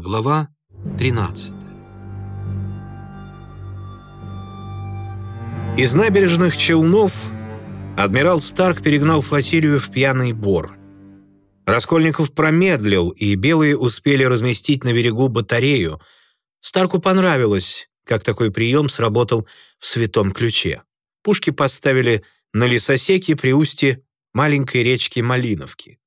Глава 13 Из набережных Челнов адмирал Старк перегнал флотилию в пьяный бор. Раскольников промедлил, и белые успели разместить на берегу батарею. Старку понравилось, как такой прием сработал в Святом Ключе. Пушки поставили на лесосеке при устье маленькой речки Малиновки.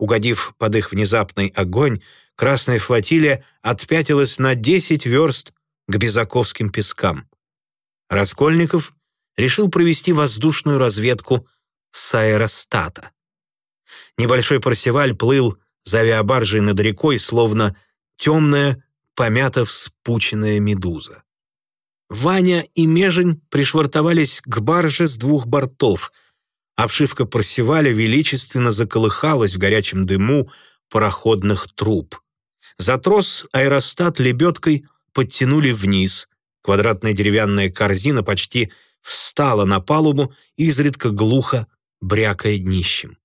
Угодив под их внезапный огонь, Красная флотилия отпятилась на 10 верст к Безаковским пескам. Раскольников решил провести воздушную разведку с аэростата. Небольшой парсеваль плыл за авиабаржей над рекой, словно темная, помято вспученная медуза. Ваня и Межень пришвартовались к барже с двух бортов. Обшивка парсеваля величественно заколыхалась в горячем дыму пароходных труб. За трос аэростат лебедкой подтянули вниз. Квадратная деревянная корзина почти встала на палубу, изредка глухо брякая днищем.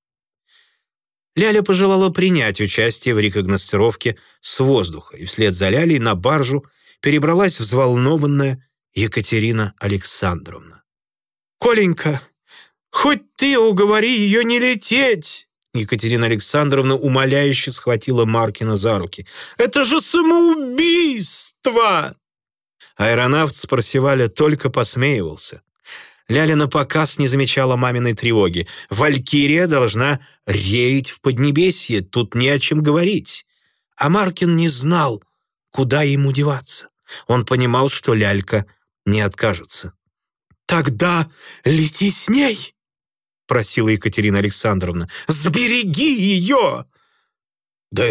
Ляля пожелала принять участие в рекогностировке с воздуха, и вслед за Лялей на баржу перебралась взволнованная Екатерина Александровна. «Коленька, хоть ты уговори ее не лететь!» Екатерина Александровна умоляюще схватила Маркина за руки. «Это же самоубийство!» Аэронавт с Парсиваля только посмеивался. Ляля на показ не замечала маминой тревоги. «Валькирия должна реять в Поднебесье, тут не о чем говорить». А Маркин не знал, куда ему деваться. Он понимал, что лялька не откажется. «Тогда лети с ней!» — просила Екатерина Александровна. «Сбереги ее!» «Да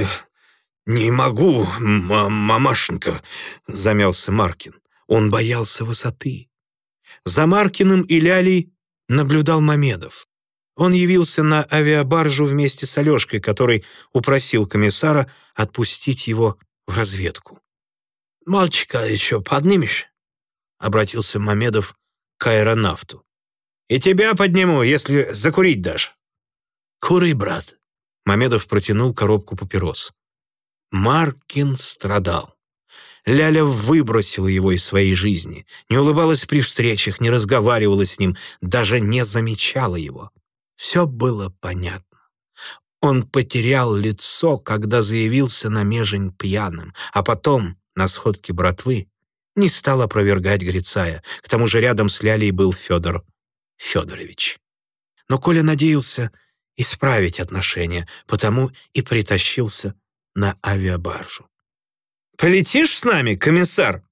не могу, мамашенька», — замялся Маркин. Он боялся высоты. За Маркиным и Лялей наблюдал Мамедов. Он явился на авиабаржу вместе с Алешкой, который упросил комиссара отпустить его в разведку. «Мальчика еще поднимешь?» — обратился Мамедов к аэронавту. И тебя подниму, если закурить дашь». «Кури, брат». Мамедов протянул коробку папирос. Маркин страдал. Ляля выбросила его из своей жизни, не улыбалась при встречах, не разговаривала с ним, даже не замечала его. Все было понятно. Он потерял лицо, когда заявился на межень пьяным, а потом, на сходке братвы, не стал опровергать Грицая. К тому же рядом с Лялей был Федор Федорович. Но Коля надеялся исправить отношения, потому и притащился на авиабаржу. «Полетишь с нами, комиссар?»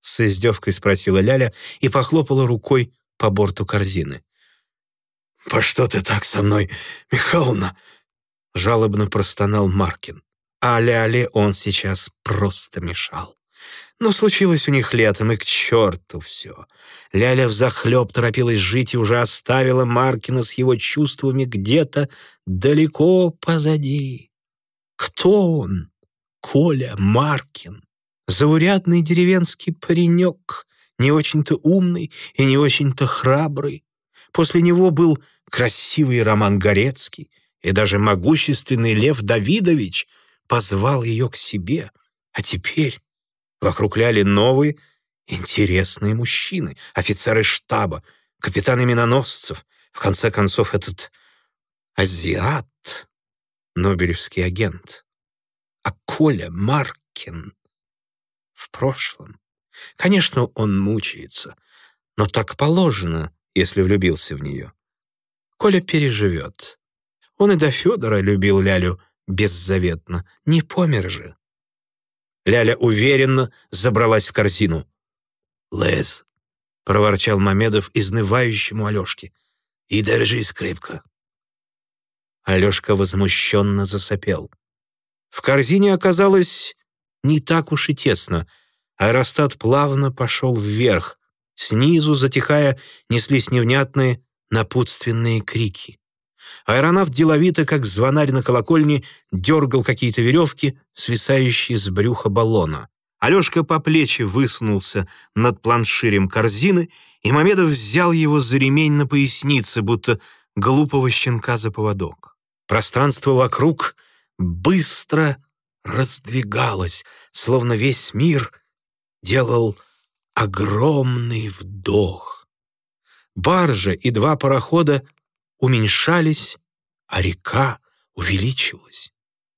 С издевкой спросила Ляля и похлопала рукой по борту корзины. «По что ты так со мной, Михайловна?» Жалобно простонал Маркин. А Ляле он сейчас просто мешал. Но случилось у них летом, и к черту все. Ляля взахлеб торопилась жить и уже оставила Маркина с его чувствами где-то далеко позади. Кто он? Коля Маркин. Заурядный деревенский паренек, не очень-то умный и не очень-то храбрый. После него был красивый Роман Горецкий, и даже могущественный Лев Давидович позвал ее к себе. А теперь Вокруг Ляли новые, интересные мужчины, офицеры штаба, капитаны миноносцев. В конце концов, этот азиат, нобелевский агент. А Коля Маркин в прошлом. Конечно, он мучается, но так положено, если влюбился в нее. Коля переживет. Он и до Федора любил Лялю беззаветно, не помер же. Ляля уверенно забралась в корзину. «Лез», — проворчал Мамедов изнывающему Алешке, — «и держи скрипка». Алешка возмущенно засопел. В корзине оказалось не так уж и тесно. Аэростат плавно пошел вверх. Снизу, затихая, неслись невнятные напутственные крики. Аэронавт деловито, как звонарь на колокольне, дергал какие-то веревки, свисающие с брюха баллона. Алешка по плечи высунулся над планширем корзины, и Мамедов взял его за ремень на пояснице, будто глупого щенка за поводок. Пространство вокруг быстро раздвигалась, словно весь мир делал огромный вдох. Баржа и два парохода уменьшались, а река увеличивалась.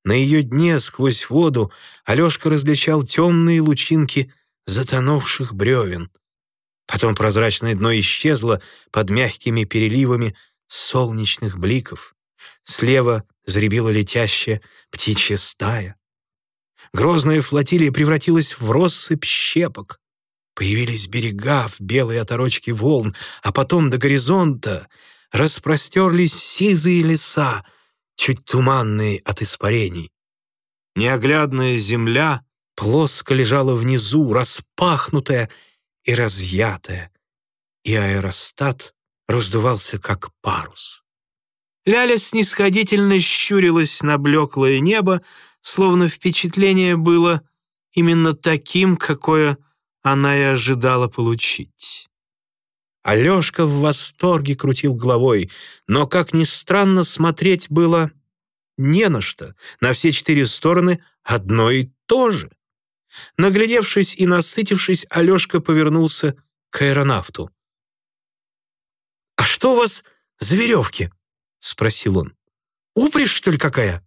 На ее дне сквозь воду Алешка различал темные лучинки затонувших бревен. Потом прозрачное дно исчезло под мягкими переливами солнечных бликов. Слева заребила летящая птичья стая. Грозная флотилия превратилась в россыпь щепок. Появились берега в белой оторочке волн, а потом до горизонта распростерлись сизые леса, чуть туманные от испарений. Неоглядная земля плоско лежала внизу, распахнутая и разъятая, и аэростат раздувался, как парус. Ляля снисходительно щурилась на блеклое небо, словно впечатление было именно таким, какое она и ожидала получить. Алешка в восторге крутил головой, но, как ни странно, смотреть было не на что. На все четыре стороны одно и то же. Наглядевшись и насытившись, Алешка повернулся к аэронавту. «А что у вас за веревки?» — спросил он. «Упряжь, что ли, какая?»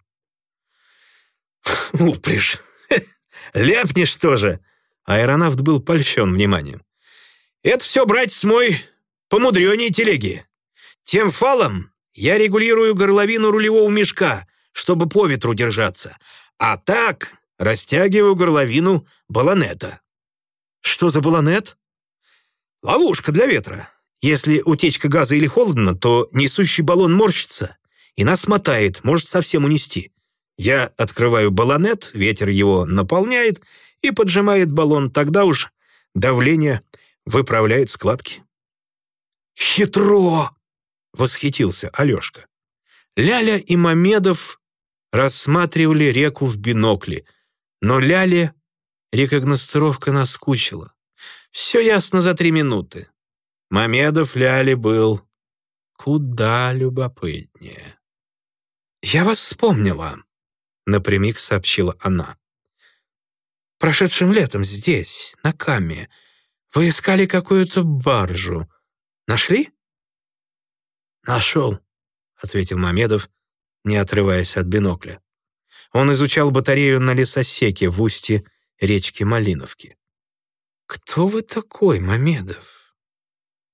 «Упряжь! Ляпнешь тоже!» Аэронавт был польщен вниманием. «Это все, братец мой, помудренее телеги. Тем фалом я регулирую горловину рулевого мешка, чтобы по ветру держаться, а так растягиваю горловину баллонета». «Что за баллонет?» «Ловушка для ветра. Если утечка газа или холодно, то несущий баллон морщится и нас мотает, может совсем унести. Я открываю баллонет, ветер его наполняет и поджимает баллон, тогда уж давление выправляет складки. «Хитро!» — восхитился Алешка. Ляля и Мамедов рассматривали реку в бинокле, но Ляле рекогностировка наскучила. Все ясно за три минуты. Мамедов Ляле был куда любопытнее. «Я вас вспомнила», — напрямик сообщила она. «Прошедшим летом здесь, на Каме, вы искали какую-то баржу. Нашли?» «Нашел», — ответил Мамедов, не отрываясь от бинокля. Он изучал батарею на лесосеке в устье речки Малиновки. «Кто вы такой, Мамедов?»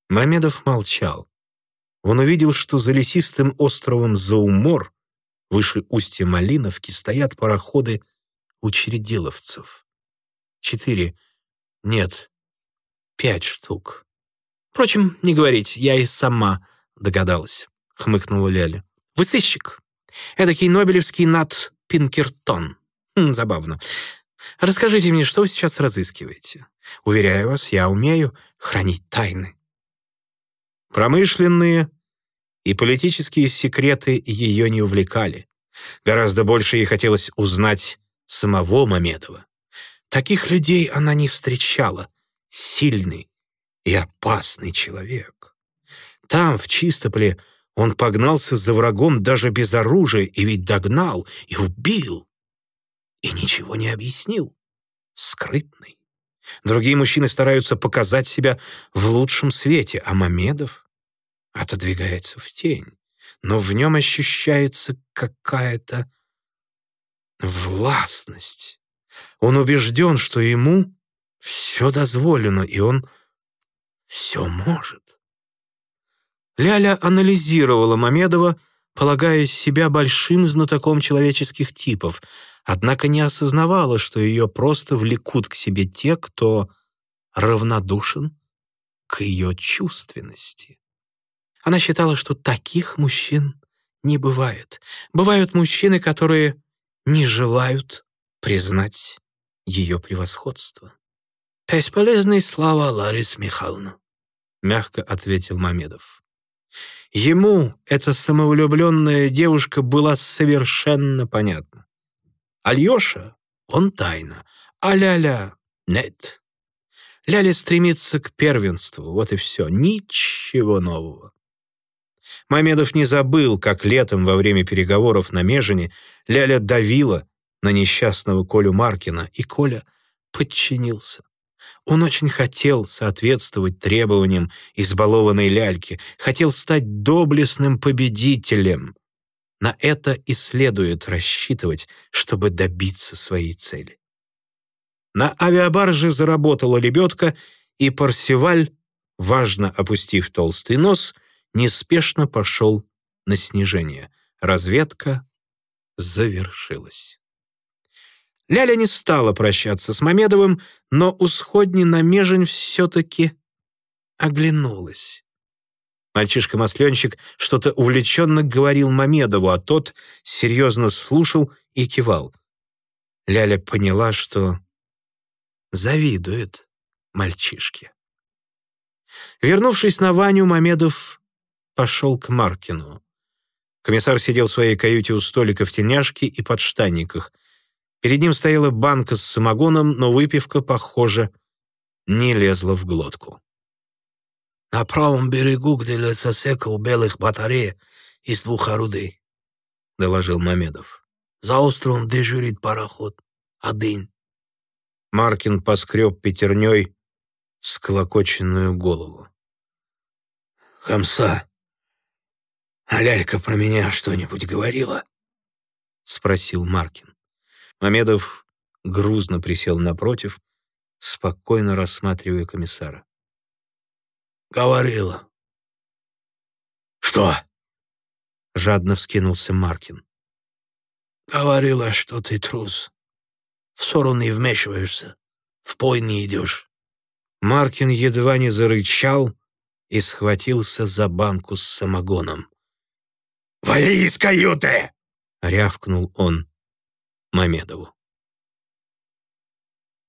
Мамедов молчал. Он увидел, что за лесистым островом Заумор, выше устья Малиновки, стоят пароходы учредиловцев. Четыре, нет, пять штук. Впрочем, не говорить, я и сама догадалась, хмыкнула Ляля. Вы сыщик. Эдакий нобелевский Нат Пинкертон. Хм, забавно. Расскажите мне, что вы сейчас разыскиваете? Уверяю вас, я умею хранить тайны. Промышленные и политические секреты ее не увлекали. Гораздо больше ей хотелось узнать самого Мамедова. Таких людей она не встречала. Сильный и опасный человек. Там, в Чистополе, он погнался за врагом даже без оружия и ведь догнал и убил. И ничего не объяснил. Скрытный. Другие мужчины стараются показать себя в лучшем свете, а Мамедов отодвигается в тень. Но в нем ощущается какая-то властность. Он убежден, что ему все дозволено, и он все может. Ляля анализировала Мамедова, полагая себя большим знатоком человеческих типов, однако не осознавала, что ее просто влекут к себе те, кто равнодушен к ее чувственности. Она считала, что таких мужчин не бывает. Бывают мужчины, которые не желают признать ее превосходство. «Бесполезные слова, Лариса Михайловна», — мягко ответил Мамедов. Ему эта самовлюбленная девушка была совершенно понятна. Альёша — он тайна, а Ляля — нет. Ляля стремится к первенству, вот и все, ничего нового. Мамедов не забыл, как летом во время переговоров на Межине Ляля давила на несчастного Колю Маркина, и Коля подчинился. Он очень хотел соответствовать требованиям избалованной ляльки, хотел стать доблестным победителем. На это и следует рассчитывать, чтобы добиться своей цели. На авиабарже заработала лебедка, и Парсиваль, важно опустив толстый нос, неспешно пошел на снижение. Разведка завершилась. Ляля не стала прощаться с Мамедовым, но у сходни на межень все-таки оглянулась. Мальчишка-масленщик что-то увлеченно говорил Мамедову, а тот серьезно слушал и кивал. Ляля поняла, что завидует мальчишке. Вернувшись на Ваню, Мамедов пошел к Маркину. Комиссар сидел в своей каюте у столика в тельняшке и подштанниках. Перед ним стояла банка с самогоном, но выпивка, похоже, не лезла в глотку. «На правом берегу, где лесосека у белых батарея, из двух орудий», — доложил Мамедов. «За островом дежурит пароход. Один». Маркин поскреб пятерней склокоченную голову. «Хамса, а лялька про меня что-нибудь говорила?» — спросил Маркин. Мамедов грузно присел напротив, спокойно рассматривая комиссара. «Говорила». «Что?» — жадно вскинулся Маркин. «Говорила, что ты трус. В ссору не вмешиваешься, в пой не идешь». Маркин едва не зарычал и схватился за банку с самогоном. «Вали из каюты!» — рявкнул он Мамедову.